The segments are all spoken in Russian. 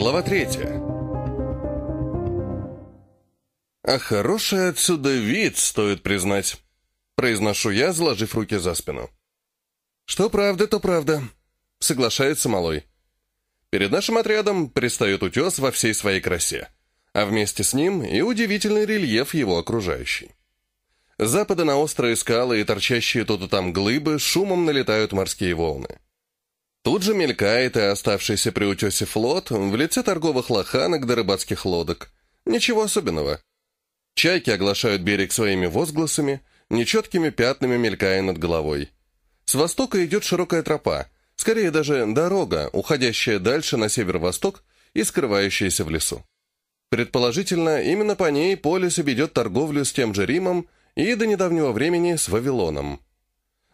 Глава третья. «А хороший отсюда вид, стоит признать», — произношу я, заложив руки за спину. «Что правда, то правда», — соглашается Малой. Перед нашим отрядом предстает утес во всей своей красе, а вместе с ним и удивительный рельеф его окружающий. С запада на острые скалы и торчащие тут и там глыбы шумом налетают морские волны. Тут же мелькает и оставшийся при утесе флот в лице торговых лоханок до рыбацких лодок. Ничего особенного. Чайки оглашают берег своими возгласами, нечеткими пятнами мелькая над головой. С востока идет широкая тропа, скорее даже дорога, уходящая дальше на северо-восток и скрывающаяся в лесу. Предположительно, именно по ней Полис ведет торговлю с тем же Римом и до недавнего времени с Вавилоном.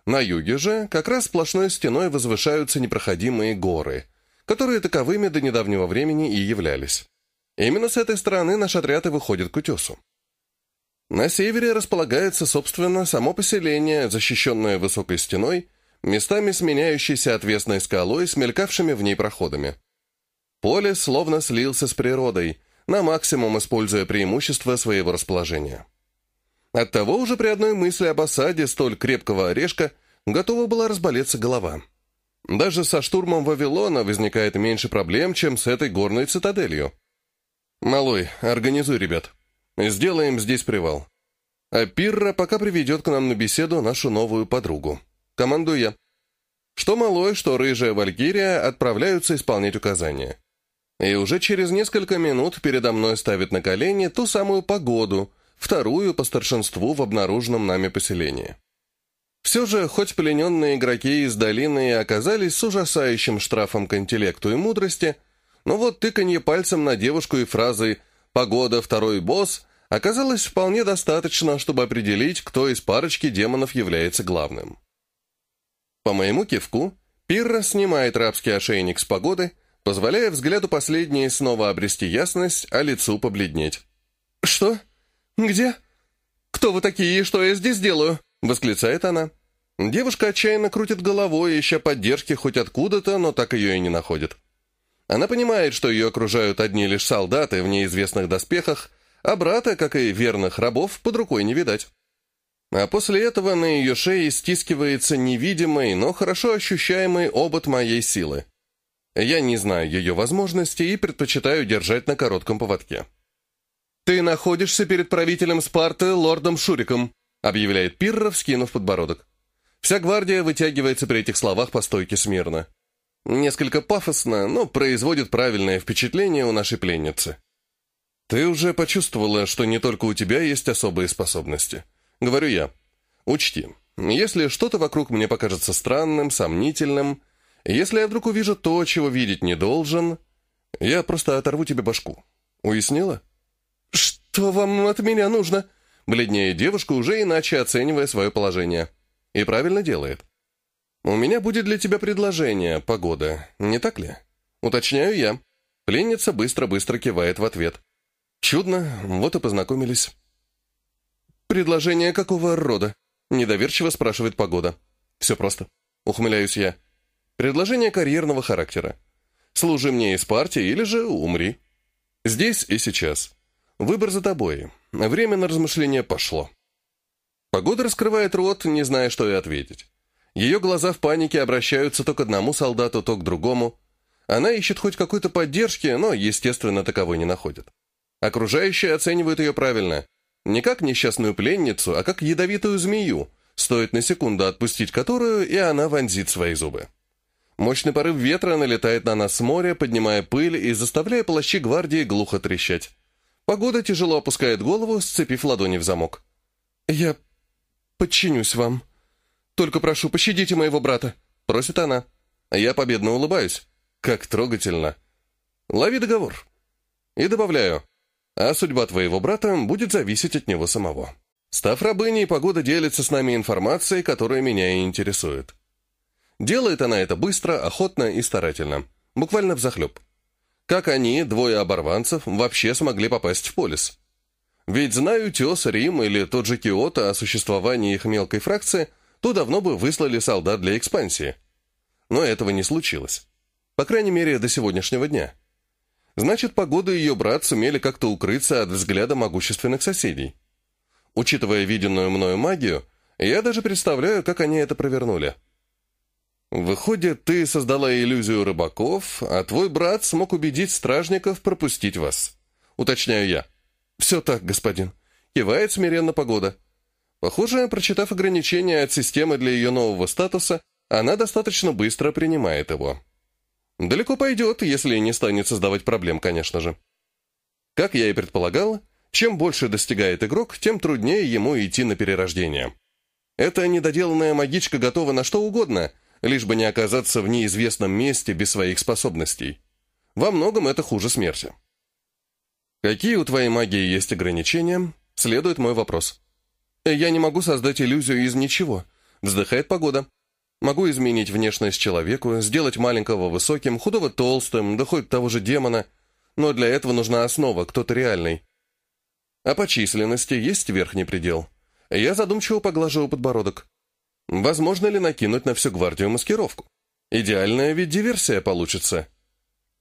На юге же как раз сплошной стеной возвышаются непроходимые горы, которые таковыми до недавнего времени и являлись. Именно с этой стороны наш отряд и выходит к утесу. На севере располагается, собственно, само поселение, защищенное высокой стеной, местами сменяющейся отвесной скалой с мелькавшими в ней проходами. Поле словно слился с природой, на максимум используя преимущества своего расположения. Оттого уже при одной мысли об осаде столь крепкого орешка готова была разболеться голова. Даже со штурмом Вавилона возникает меньше проблем, чем с этой горной цитаделью. «Малой, организуй ребят. Сделаем здесь привал. А Пирра пока приведет к нам на беседу нашу новую подругу. Командую я. Что Малой, что Рыжая Валькирия отправляются исполнять указания. И уже через несколько минут передо мной ставит на колени ту самую погоду, вторую по старшинству в обнаруженном нами поселении. Все же, хоть плененные игроки из долины оказались с ужасающим штрафом к интеллекту и мудрости, но вот тыканье пальцем на девушку и фразы «погода, второй босс» оказалось вполне достаточно, чтобы определить, кто из парочки демонов является главным. По моему кивку, Пирра снимает рабский ошейник с погоды, позволяя взгляду последней снова обрести ясность, а лицу побледнеть. «Что?» «Где? Кто вы такие и что я здесь делаю?» — восклицает она. Девушка отчаянно крутит головой, ища поддержки хоть откуда-то, но так ее и не находит. Она понимает, что ее окружают одни лишь солдаты в неизвестных доспехах, а брата, как и верных рабов, под рукой не видать. А после этого на ее шее стискивается невидимый, но хорошо ощущаемый обод моей силы. Я не знаю ее возможностей и предпочитаю держать на коротком поводке. «Ты находишься перед правителем Спарты, лордом Шуриком», объявляет Пирра, вскинув подбородок. Вся гвардия вытягивается при этих словах по стойке смирно. Несколько пафосно, но производит правильное впечатление у нашей пленницы. «Ты уже почувствовала, что не только у тебя есть особые способности», — говорю я. «Учти, если что-то вокруг мне покажется странным, сомнительным, если я вдруг увижу то, чего видеть не должен, я просто оторву тебе башку. Уяснила?» «Что вам от меня нужно?» Бледнее девушка, уже иначе оценивая свое положение. И правильно делает. «У меня будет для тебя предложение, погода, не так ли?» Уточняю я. Пленница быстро-быстро кивает в ответ. Чудно, вот и познакомились. «Предложение какого рода?» Недоверчиво спрашивает погода. «Все просто». Ухмыляюсь я. «Предложение карьерного характера. Служи мне из партии или же умри. Здесь и сейчас. Выбор за тобой. Время на размышление пошло. Погода раскрывает рот, не зная, что и ответить. Ее глаза в панике обращаются то к одному солдату, то к другому. Она ищет хоть какой-то поддержки, но, естественно, таковой не находит. Окружающие оценивают ее правильно. Не как несчастную пленницу, а как ядовитую змею, стоит на секунду отпустить которую, и она вонзит свои зубы. Мощный порыв ветра налетает на нас с моря, поднимая пыль и заставляя плащи гвардии глухо трещать. Погода тяжело опускает голову, сцепив ладони в замок. «Я подчинюсь вам. Только прошу, пощадите моего брата», — просит она. Я победно улыбаюсь. Как трогательно. Лови договор. И добавляю, а судьба твоего брата будет зависеть от него самого. Став рабыней, погода делится с нами информацией, которая меня и интересует. Делает она это быстро, охотно и старательно. Буквально взахлеб. Как они, двое оборванцев, вообще смогли попасть в полис? Ведь знаю Тес, Рим или тот же Киото о существовании их мелкой фракции, то давно бы выслали солдат для экспансии. Но этого не случилось. По крайней мере, до сегодняшнего дня. Значит, погода и ее брат сумели как-то укрыться от взгляда могущественных соседей. Учитывая виденную мною магию, я даже представляю, как они это провернули. Выходит, ты создала иллюзию рыбаков, а твой брат смог убедить стражников пропустить вас. Уточняю я. Все так, господин. Кивает смиренно погода. Похоже, прочитав ограничения от системы для ее нового статуса, она достаточно быстро принимает его. Далеко пойдет, если не станет создавать проблем, конечно же. Как я и предполагал, чем больше достигает игрок, тем труднее ему идти на перерождение. Эта недоделанная магичка готова на что угодно, лишь бы не оказаться в неизвестном месте без своих способностей. Во многом это хуже смерти. Какие у твоей магии есть ограничения? Следует мой вопрос. Я не могу создать иллюзию из ничего. Вздыхает погода. Могу изменить внешность человеку, сделать маленького высоким, худого толстым, да хоть того же демона, но для этого нужна основа, кто-то реальный. А по численности есть верхний предел. Я задумчиво поглаживаю подбородок. Возможно ли накинуть на всю гвардию маскировку? Идеальная ведь диверсия получится.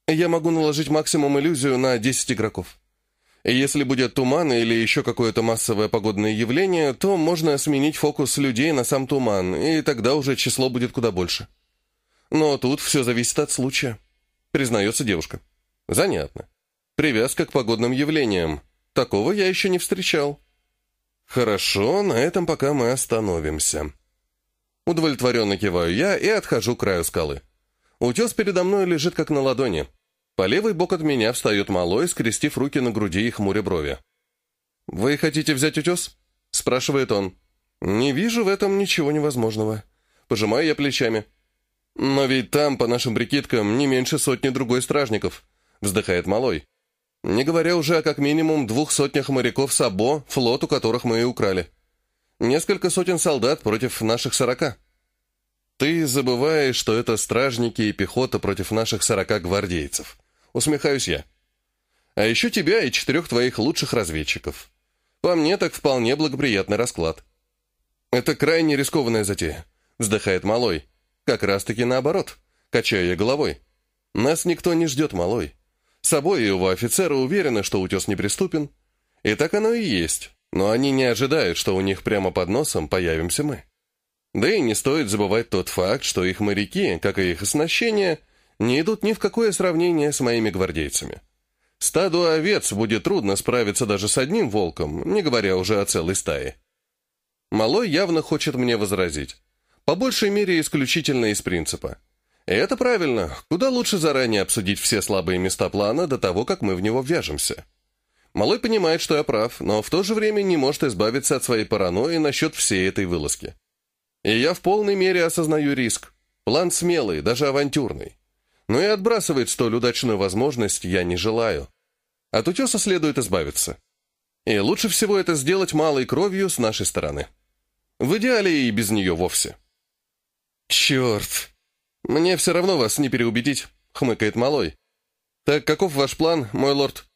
Я могу наложить максимум иллюзию на 10 игроков. Если будет туман или еще какое-то массовое погодное явление, то можно сменить фокус людей на сам туман, и тогда уже число будет куда больше. Но тут все зависит от случая, признается девушка. Занятно. Привязка к погодным явлениям. Такого я еще не встречал. Хорошо, на этом пока мы остановимся. Удовлетворенно киваю я и отхожу к краю скалы. Утес передо мной лежит как на ладони. По левый бок от меня встает малой, скрестив руки на груди и хмуря брови. «Вы хотите взять утес?» — спрашивает он. «Не вижу в этом ничего невозможного». Пожимаю я плечами. «Но ведь там, по нашим прикидкам, не меньше сотни другой стражников», — вздыхает малой. «Не говоря уже о как минимум двух сотнях моряков Сабо, флоту которых мы и украли. Несколько сотен солдат против наших сорока». «Ты забываешь, что это стражники и пехота против наших сорока гвардейцев», Усмехаюсь я. А еще тебя и четырех твоих лучших разведчиков. По мне так вполне благоприятный расклад. Это крайне рискованная затея, вздыхает Малой. Как раз-таки наоборот, качаю я головой. Нас никто не ждет, Малой. Собой и его офицеры уверены, что утес неприступен. И так оно и есть, но они не ожидают, что у них прямо под носом появимся мы. Да и не стоит забывать тот факт, что их моряки, как и их оснащение – не идут ни в какое сравнение с моими гвардейцами. Стаду овец будет трудно справиться даже с одним волком, не говоря уже о целой стае. Малой явно хочет мне возразить. По большей мере, исключительно из принципа. И это правильно. Куда лучше заранее обсудить все слабые места плана до того, как мы в него ввяжемся. Малой понимает, что я прав, но в то же время не может избавиться от своей паранойи насчет всей этой вылазки. И я в полной мере осознаю риск. План смелый, даже авантюрный но и отбрасывать столь удачную возможность я не желаю. От утеса следует избавиться. И лучше всего это сделать малой кровью с нашей стороны. В идеале и без нее вовсе. «Черт! Мне все равно вас не переубедить», — хмыкает малой. «Так каков ваш план, мой лорд?»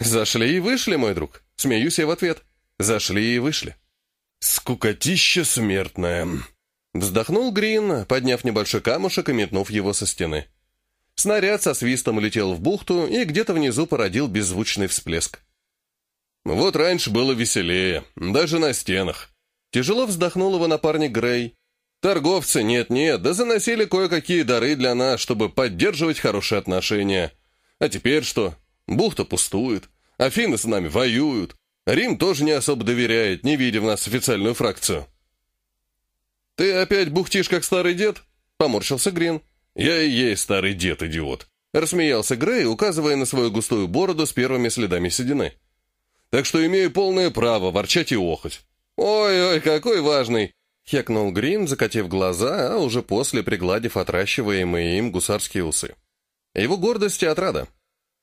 «Зашли и вышли, мой друг», — смеюсь я в ответ. «Зашли и вышли». «Скукотища смертная», — вздохнул Грин, подняв небольшой камушек и метнув его со стены. Снаряд со свистом улетел в бухту и где-то внизу породил беззвучный всплеск. Вот раньше было веселее, даже на стенах. Тяжело вздохнул его напарник Грей. Торговцы нет-нет, да заносили кое-какие дары для нас, чтобы поддерживать хорошие отношения. А теперь что? Бухта пустует. Афины с нами воюют. Рим тоже не особо доверяет, не видя в нас официальную фракцию. «Ты опять бухтишь, как старый дед?» — поморщился Грин. «Я и есть старый дед-идиот», — рассмеялся Грей, указывая на свою густую бороду с первыми следами седины. «Так что имею полное право ворчать и охоть». «Ой-ой, какой важный!» — хекнул Грин, закатив глаза, а уже после пригладив отращиваемые им гусарские усы. Его гордость и отрада.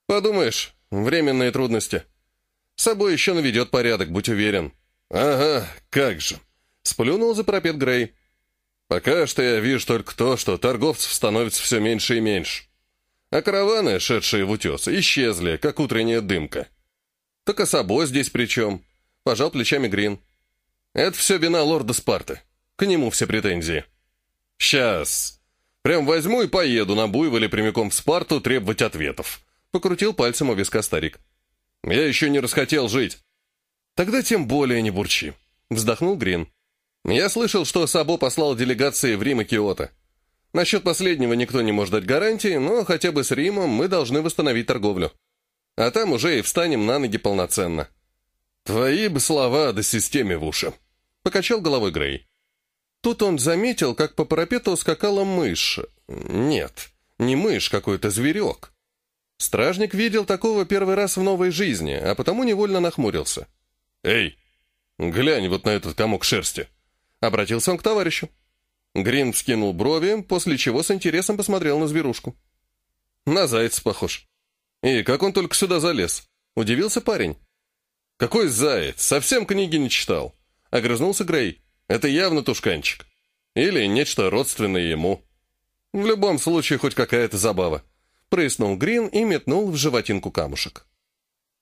«Подумаешь, временные трудности. С собой еще наведет порядок, будь уверен». «Ага, как же!» — сплюнул за пропет Грей. Пока что я вижу только то, что торговцев становится все меньше и меньше. А караваны, шедшие в утес, исчезли, как утренняя дымка. Так особо здесь при чем? Пожал плечами Грин. Это все вина лорда Спарты. К нему все претензии. Сейчас. Прям возьму и поеду на буйволе прямиком в Спарту требовать ответов. — покрутил пальцем у виска старик. «Я еще не расхотел жить». «Тогда тем более не бурчи», — вздохнул Грин. «Я слышал, что Сабо послал делегации в Рим и Киото. Насчет последнего никто не может дать гарантии, но хотя бы с Римом мы должны восстановить торговлю. А там уже и встанем на ноги полноценно». «Твои бы слова до системе в уши», — покачал головой Грей. Тут он заметил, как по парапету скакала мышь. Нет, не мышь, какой-то зверек. Стражник видел такого первый раз в новой жизни, а потому невольно нахмурился. «Эй, глянь вот на этот комок шерсти!» Обратился он к товарищу. Грин вскинул брови, после чего с интересом посмотрел на зверушку. На зайца похож. И как он только сюда залез? Удивился парень. «Какой заяц? Совсем книги не читал!» Огрызнулся Грей. Это явно тушканчик. Или нечто родственное ему. В любом случае, хоть какая-то забава. Прыснул Грин и метнул в животинку камушек.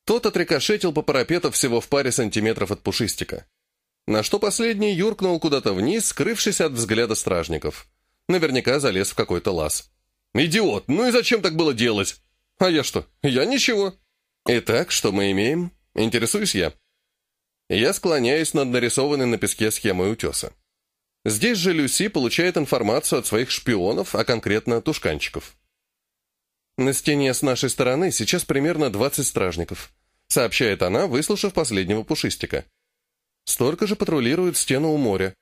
Тот отрикошетил по парапету всего в паре сантиметров от пушистика. На что последний юркнул куда-то вниз, скрывшись от взгляда стражников. Наверняка залез в какой-то лаз. «Идиот! Ну и зачем так было делать?» «А я что? Я ничего». «Итак, что мы имеем?» «Интересуюсь я». Я склоняюсь над нарисованной на песке схемой утеса. Здесь же Люси получает информацию от своих шпионов, а конкретно тушканчиков. На стене с нашей стороны сейчас примерно 20 стражников, сообщает она, выслушав последнего пушистика. Столько же патрулируют стену у моря.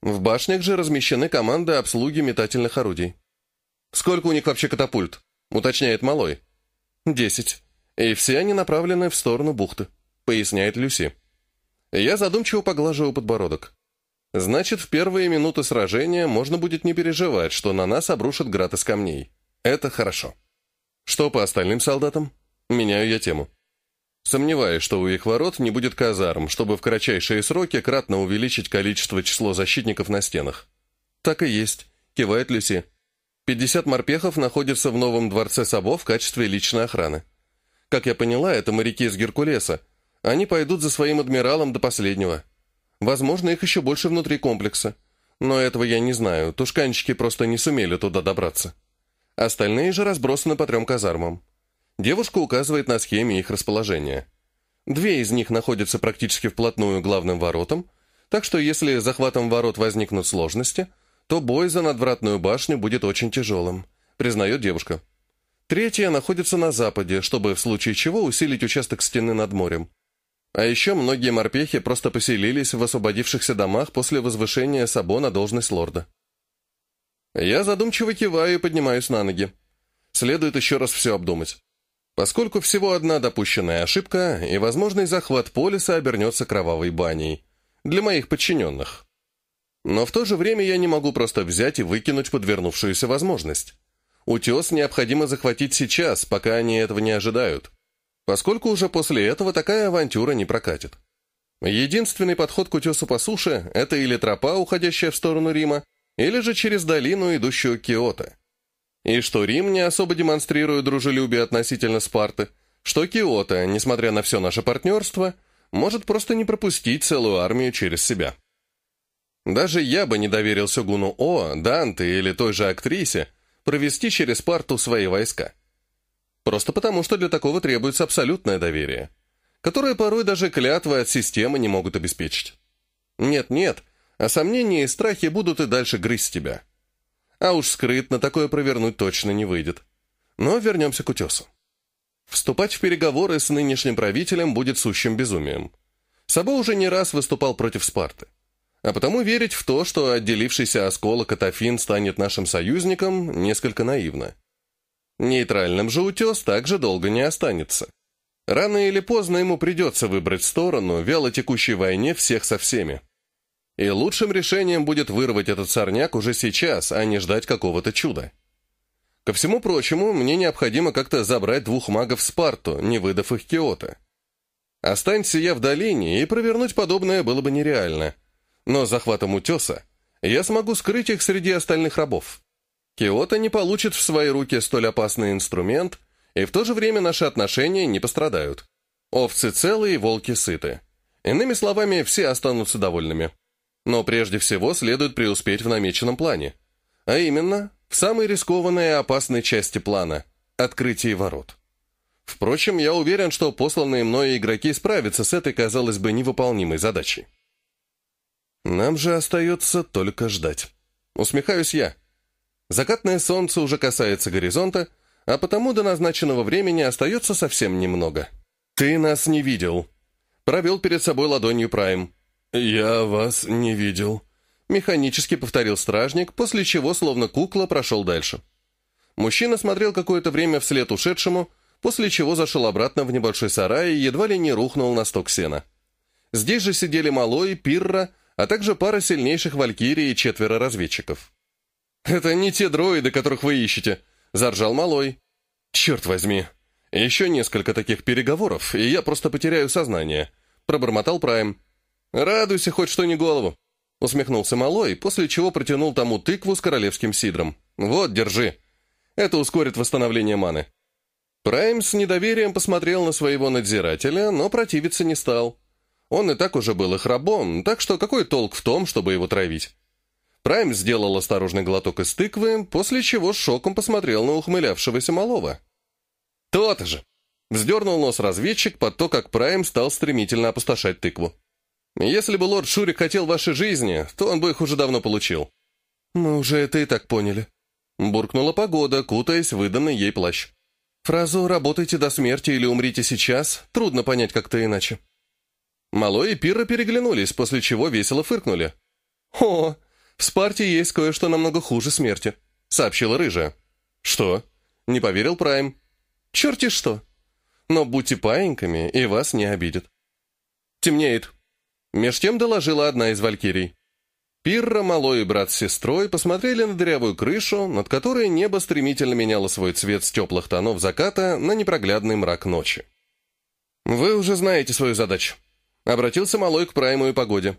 В башнях же размещены команды обслуги метательных орудий. «Сколько у них вообще катапульт?» — уточняет Малой. «Десять. И все они направлены в сторону бухты», — поясняет Люси. Я задумчиво поглаживаю подбородок. Значит, в первые минуты сражения можно будет не переживать, что на нас обрушат град из камней. Это хорошо. Что по остальным солдатам? Меняю я тему. Сомневаюсь, что у их ворот не будет казарм, чтобы в кратчайшие сроки кратно увеличить количество число защитников на стенах. Так и есть, кивает Люси. 50 морпехов находятся в новом дворце Сабо в качестве личной охраны. Как я поняла, это моряки из Геркулеса, они пойдут за своим адмиралом до последнего. Возможно, их еще больше внутри комплекса. Но этого я не знаю, тушканчики просто не сумели туда добраться. Остальные же разбросаны по трем казармам. Девушка указывает на схеме их расположения. Две из них находятся практически вплотную к главным воротам, так что если захватом ворот возникнут сложности, то бой за надвратную башню будет очень тяжелым, признает девушка. Третья находится на западе, чтобы в случае чего усилить участок стены над морем. А еще многие морпехи просто поселились в освободившихся домах после возвышения Сабо на должность лорда. Я задумчиво киваю и поднимаюсь на ноги. Следует еще раз все обдумать. Поскольку всего одна допущенная ошибка, и возможный захват полиса обернется кровавой баней. Для моих подчиненных. Но в то же время я не могу просто взять и выкинуть подвернувшуюся возможность. Утес необходимо захватить сейчас, пока они этого не ожидают поскольку уже после этого такая авантюра не прокатит. Единственный подход к утесу по суше – это или тропа, уходящая в сторону Рима, или же через долину, идущую к Киото. И что Рим не особо демонстрирует дружелюбие относительно Спарты, что Киото, несмотря на все наше партнерство, может просто не пропустить целую армию через себя. Даже я бы не доверил Сёгуну О, Данте или той же актрисе провести через Спарту свои войска. Просто потому, что для такого требуется абсолютное доверие, которое порой даже клятвы от системы не могут обеспечить. Нет-нет, а сомнения и страхи будут и дальше грызть тебя. А уж скрытно такое провернуть точно не выйдет. Но вернемся к утесу. Вступать в переговоры с нынешним правителем будет сущим безумием. Сабо уже не раз выступал против Спарты. А потому верить в то, что отделившийся осколок от Афин станет нашим союзником, несколько наивно. Нейтральным же утес также долго не останется. Рано или поздно ему придется выбрать сторону в вялотекущей войне всех со всеми. И лучшим решением будет вырвать этот сорняк уже сейчас, а не ждать какого-то чуда. Ко всему прочему, мне необходимо как-то забрать двух магов Спарту, не выдав их Киото. Останься я в долине, и провернуть подобное было бы нереально. Но захватом утеса я смогу скрыть их среди остальных рабов. Киото не получит в свои руки столь опасный инструмент, и в то же время наши отношения не пострадают. Овцы целые, волки сыты. Иными словами, все останутся довольными. Но прежде всего следует преуспеть в намеченном плане. А именно, в самой рискованной и опасной части плана – открытии ворот. Впрочем, я уверен, что посланные мной игроки справятся с этой, казалось бы, невыполнимой задачей. Нам же остается только ждать. Усмехаюсь я. Закатное солнце уже касается горизонта, а потому до назначенного времени остается совсем немного. «Ты нас не видел», — провел перед собой ладонью Прайм. «Я вас не видел», — механически повторил стражник, после чего, словно кукла, прошел дальше. Мужчина смотрел какое-то время вслед ушедшему, после чего зашел обратно в небольшой сарай и едва ли не рухнул на сток сена. Здесь же сидели Малой, Пирра, а также пара сильнейших валькирий и четверо разведчиков. «Это не те дроиды, которых вы ищете», — заржал Малой. «Черт возьми. Еще несколько таких переговоров, и я просто потеряю сознание», — пробормотал Прайм. «Радуйся хоть что не голову», — усмехнулся Малой, после чего протянул тому тыкву с королевским сидром. «Вот, держи. Это ускорит восстановление маны». Прайм с недоверием посмотрел на своего надзирателя, но противиться не стал. Он и так уже был их рабом, так что какой толк в том, чтобы его травить? Прайм сделал осторожный глоток из тыквы, после чего шоком посмотрел на ухмылявшегося малого. «То-то же!» — вздернул нос разведчик под то, как Прайм стал стремительно опустошать тыкву. «Если бы лорд Шурик хотел вашей жизни, то он бы их уже давно получил». «Мы уже это и так поняли», — буркнула погода, кутаясь в выданный ей плащ. «Фразу «работайте до смерти» или «умрите сейчас» трудно понять как-то иначе». Малой и Пирра переглянулись, после чего весело фыркнули. «О, в Спарте есть кое-что намного хуже смерти», — сообщила Рыжая. «Что?» — не поверил Прайм. «Черти что! Но будьте паиньками, и вас не обидят». «Темнеет», — меж тем доложила одна из валькирий. Пирра, Малой и брат с сестрой посмотрели на дырявую крышу, над которой небо стремительно меняло свой цвет с теплых тонов заката на непроглядный мрак ночи. «Вы уже знаете свою задачу», Обратился Малой к Прайму и погоде.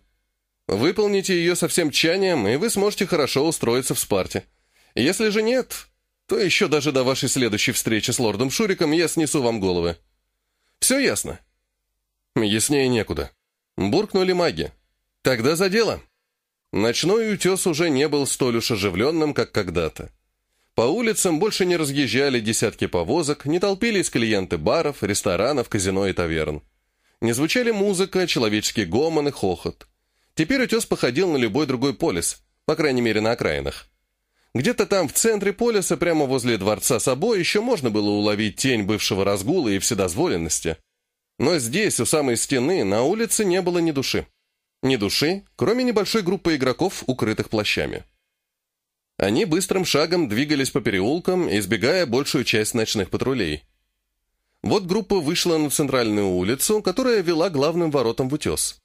Выполните ее со всем тщанием, и вы сможете хорошо устроиться в Спарте. Если же нет, то еще даже до вашей следующей встречи с лордом Шуриком я снесу вам головы. Все ясно? Яснее некуда. Буркнули маги. Тогда за дело. Ночной утес уже не был столь уж оживленным, как когда-то. По улицам больше не разъезжали десятки повозок, не толпились клиенты баров, ресторанов, казино и таверн. Не звучали музыка, человеческий гомон и хохот. Теперь утес походил на любой другой полис, по крайней мере на окраинах. Где-то там в центре полиса, прямо возле дворца собой, еще можно было уловить тень бывшего разгула и вседозволенности. Но здесь, у самой стены, на улице не было ни души. Ни души, кроме небольшой группы игроков, укрытых плащами. Они быстрым шагом двигались по переулкам, избегая большую часть ночных патрулей. Вот группа вышла на центральную улицу, которая вела главным воротам в утес.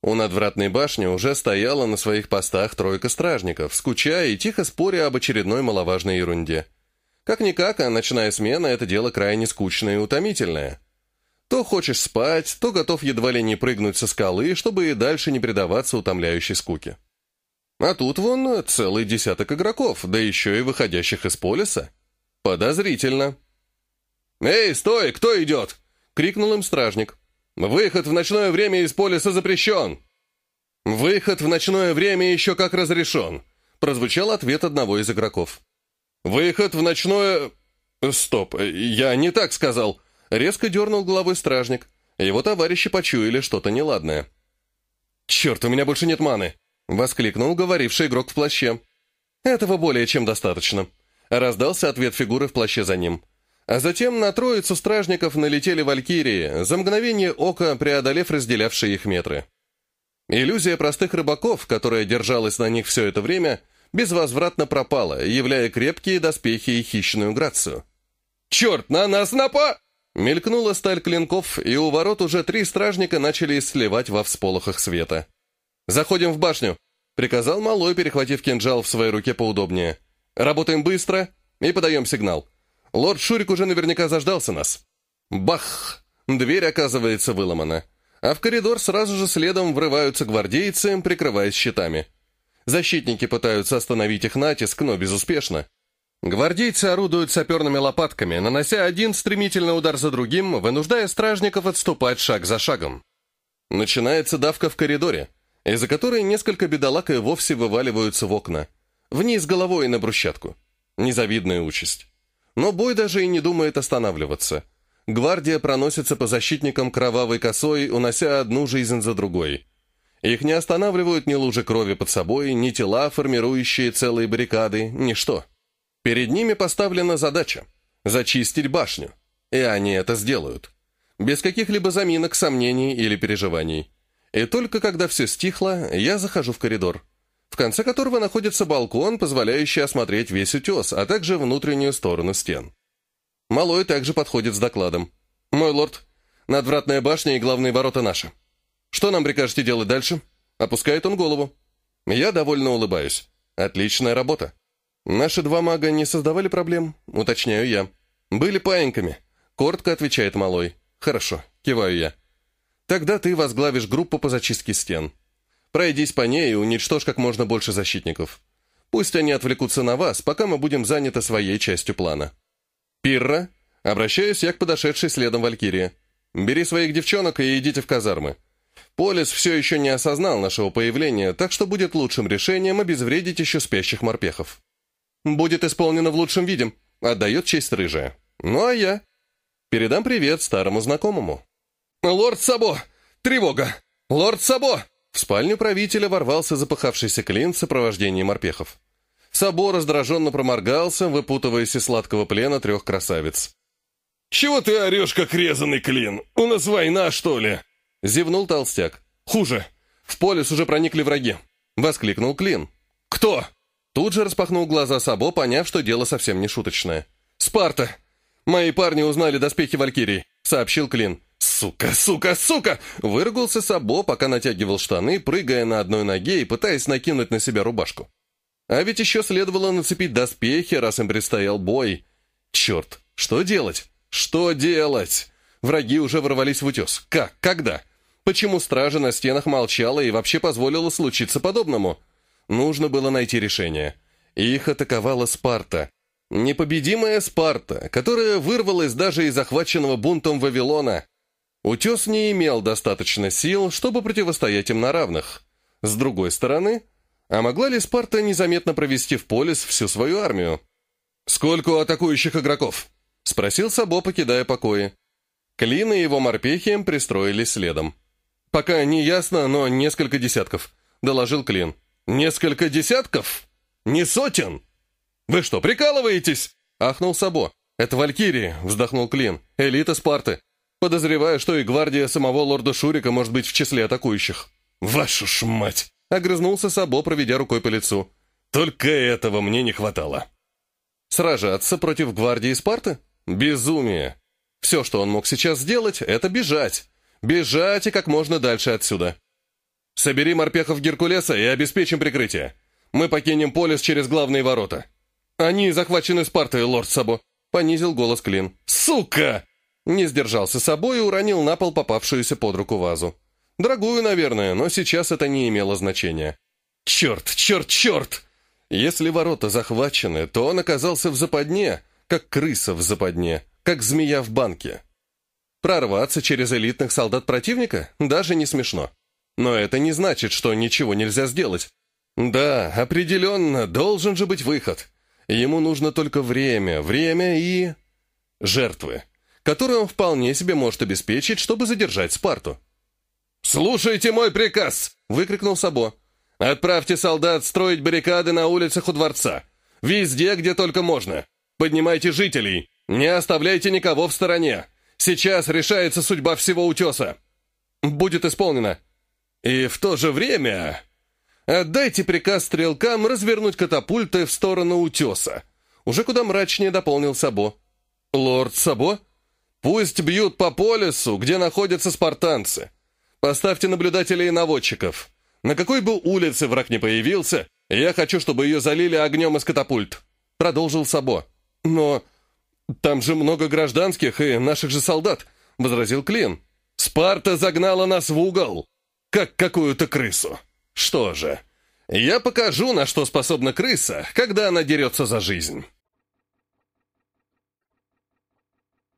У надвратной башни уже стояла на своих постах тройка стражников, скучая и тихо споря об очередной маловажной ерунде. Как-никак, а ночная смена – это дело крайне скучное и утомительное. То хочешь спать, то готов едва ли не прыгнуть со скалы, чтобы и дальше не предаваться утомляющей скуке. А тут вон целый десяток игроков, да еще и выходящих из полиса. Подозрительно. «Эй, стой! Кто идет?» — крикнул им стражник. «Выход в ночное время из полиса запрещен!» «Выход в ночное время еще как разрешен», — прозвучал ответ одного из игроков. «Выход в ночное...» «Стоп, я не так сказал», — резко дернул головой стражник. Его товарищи почуяли что-то неладное. «Черт, у меня больше нет маны!» — воскликнул говоривший игрок в плаще. «Этого более чем достаточно», — раздался ответ фигуры в плаще за ним. А затем на троицу стражников налетели валькирии, за мгновение ока преодолев разделявшие их метры. Иллюзия простых рыбаков, которая держалась на них все это время, безвозвратно пропала, являя крепкие доспехи и хищную грацию. «Черт, на нас напа!» Мелькнула сталь клинков, и у ворот уже три стражника начали сливать во всполохах света. «Заходим в башню», — приказал Малой, перехватив кинжал в своей руке поудобнее. «Работаем быстро и подаем сигнал. Лорд Шурик уже наверняка заждался нас. Бах! Дверь, оказывается, выломана. А в коридор сразу же следом врываются гвардейцы, прикрываясь щитами. Защитники пытаются остановить их натиск, но безуспешно. Гвардейцы орудуют саперными лопатками, нанося один стремительный удар за другим, вынуждая стражников отступать шаг за шагом. Начинается давка в коридоре, из-за которой несколько бедолаг и вовсе вываливаются в окна. Вниз головой на брусчатку. Незавидная участь. Но бой даже и не думает останавливаться. Гвардия проносится по защитникам кровавой косой, унося одну жизнь за другой. Их не останавливают ни лужи крови под собой, ни тела, формирующие целые баррикады, ничто. Перед ними поставлена задача – зачистить башню. И они это сделают. Без каких-либо заминок, сомнений или переживаний. И только когда все стихло, я захожу в коридор, в конце которого находится балкон, позволяющий осмотреть весь утес, а также внутреннюю сторону стен. Малой также подходит с докладом. «Мой лорд, надвратная башня и главные ворота наши. Что нам прикажете делать дальше?» Опускает он голову. Я довольно улыбаюсь. Отличная работа. Наши два мага не создавали проблем, уточняю я. Были паиньками. Коротко отвечает Малой. Хорошо, киваю я. Тогда ты возглавишь группу по зачистке стен. Пройдись по ней и уничтожь как можно больше защитников. Пусть они отвлекутся на вас, пока мы будем заняты своей частью плана. Пирра, обращаюсь я к подошедшей следом Валькирии. Бери своих девчонок и идите в казармы. Полис все еще не осознал нашего появления, так что будет лучшим решением обезвредить еще спящих морпехов. Будет исполнено в лучшем виде, отдает честь рыжая. Ну а я? Передам привет старому знакомому. «Лорд Сабо! Тревога! Лорд Сабо!» В спальню правителя ворвался запыхавшийся клин в сопровождении морпехов. Сабо раздраженно проморгался, выпутываясь из сладкого плена трех красавиц. «Чего ты орешь, как резанный клин? У нас война, что ли?» Зевнул толстяк. «Хуже. В полис уже проникли враги!» Воскликнул клин. «Кто?» Тут же распахнул глаза Сабо, поняв, что дело совсем не шуточное. «Спарта! Мои парни узнали доспехи Валькирии», — сообщил Клин. «Сука, сука, сука!» Выругался Сабо, пока натягивал штаны, прыгая на одной ноге и пытаясь накинуть на себя рубашку. А ведь еще следовало нацепить доспехи, раз им предстоял бой. Черт, что делать? Что делать? Враги уже ворвались в утес. Как? Когда? Почему стража на стенах молчала и вообще позволила случиться подобному? Нужно было найти решение. Их атаковала Спарта. Непобедимая Спарта, которая вырвалась даже из захваченного бунтом Вавилона. Утес не имел достаточно сил, чтобы противостоять им на равных. С другой стороны, а могла ли Спарта незаметно провести в полис всю свою армию? «Сколько атакующих игроков?» — спросил Сабо, покидая покои. Клин и его морпехи пристроились следом. «Пока не ясно, но несколько десятков», — доложил Клин. «Несколько десятков? Не сотен? Вы что, прикалываетесь?» — ахнул Сабо. «Это Валькирии», — вздохнул Клин. «Элита Спарты. Подозреваю, что и гвардия самого лорда Шурика может быть в числе атакующих». «Вашу ж мать!» — огрызнулся Сабо, проведя рукой по лицу. «Только этого мне не хватало». Сражаться против гвардии Спарты? Безумие. Все, что он мог сейчас сделать, это бежать. Бежать и как можно дальше отсюда. Собери морпехов Геркулеса и обеспечим прикрытие. Мы покинем полис через главные ворота. Они захвачены Спартой, лорд Сабо. Понизил голос Клин. «Сука!» Не сдержался собой и уронил на пол попавшуюся под руку вазу. Дорогую, наверное, но сейчас это не имело значения. «Черт, черт, черт!» Если ворота захвачены, то он оказался в западне, как крыса в западне, как змея в банке. Прорваться через элитных солдат противника даже не смешно. Но это не значит, что ничего нельзя сделать. Да, определенно, должен же быть выход. Ему нужно только время, время и... жертвы который он вполне себе может обеспечить, чтобы задержать Спарту. «Слушайте мой приказ!» — выкрикнул Сабо. «Отправьте солдат строить баррикады на улицах у дворца. Везде, где только можно. Поднимайте жителей. Не оставляйте никого в стороне. Сейчас решается судьба всего утеса. Будет исполнено. И в то же время... Отдайте приказ стрелкам развернуть катапульты в сторону утеса. Уже куда мрачнее дополнил Сабо. «Лорд Сабо?» Пусть бьют по полюсу, где находятся спартанцы. Поставьте наблюдателей и наводчиков. На какой бы улице враг не появился, я хочу, чтобы ее залили огнем из катапульт», — продолжил Сабо. «Но там же много гражданских и наших же солдат», — возразил Клин. «Спарта загнала нас в угол, как какую-то крысу. Что же, я покажу, на что способна крыса, когда она дерется за жизнь».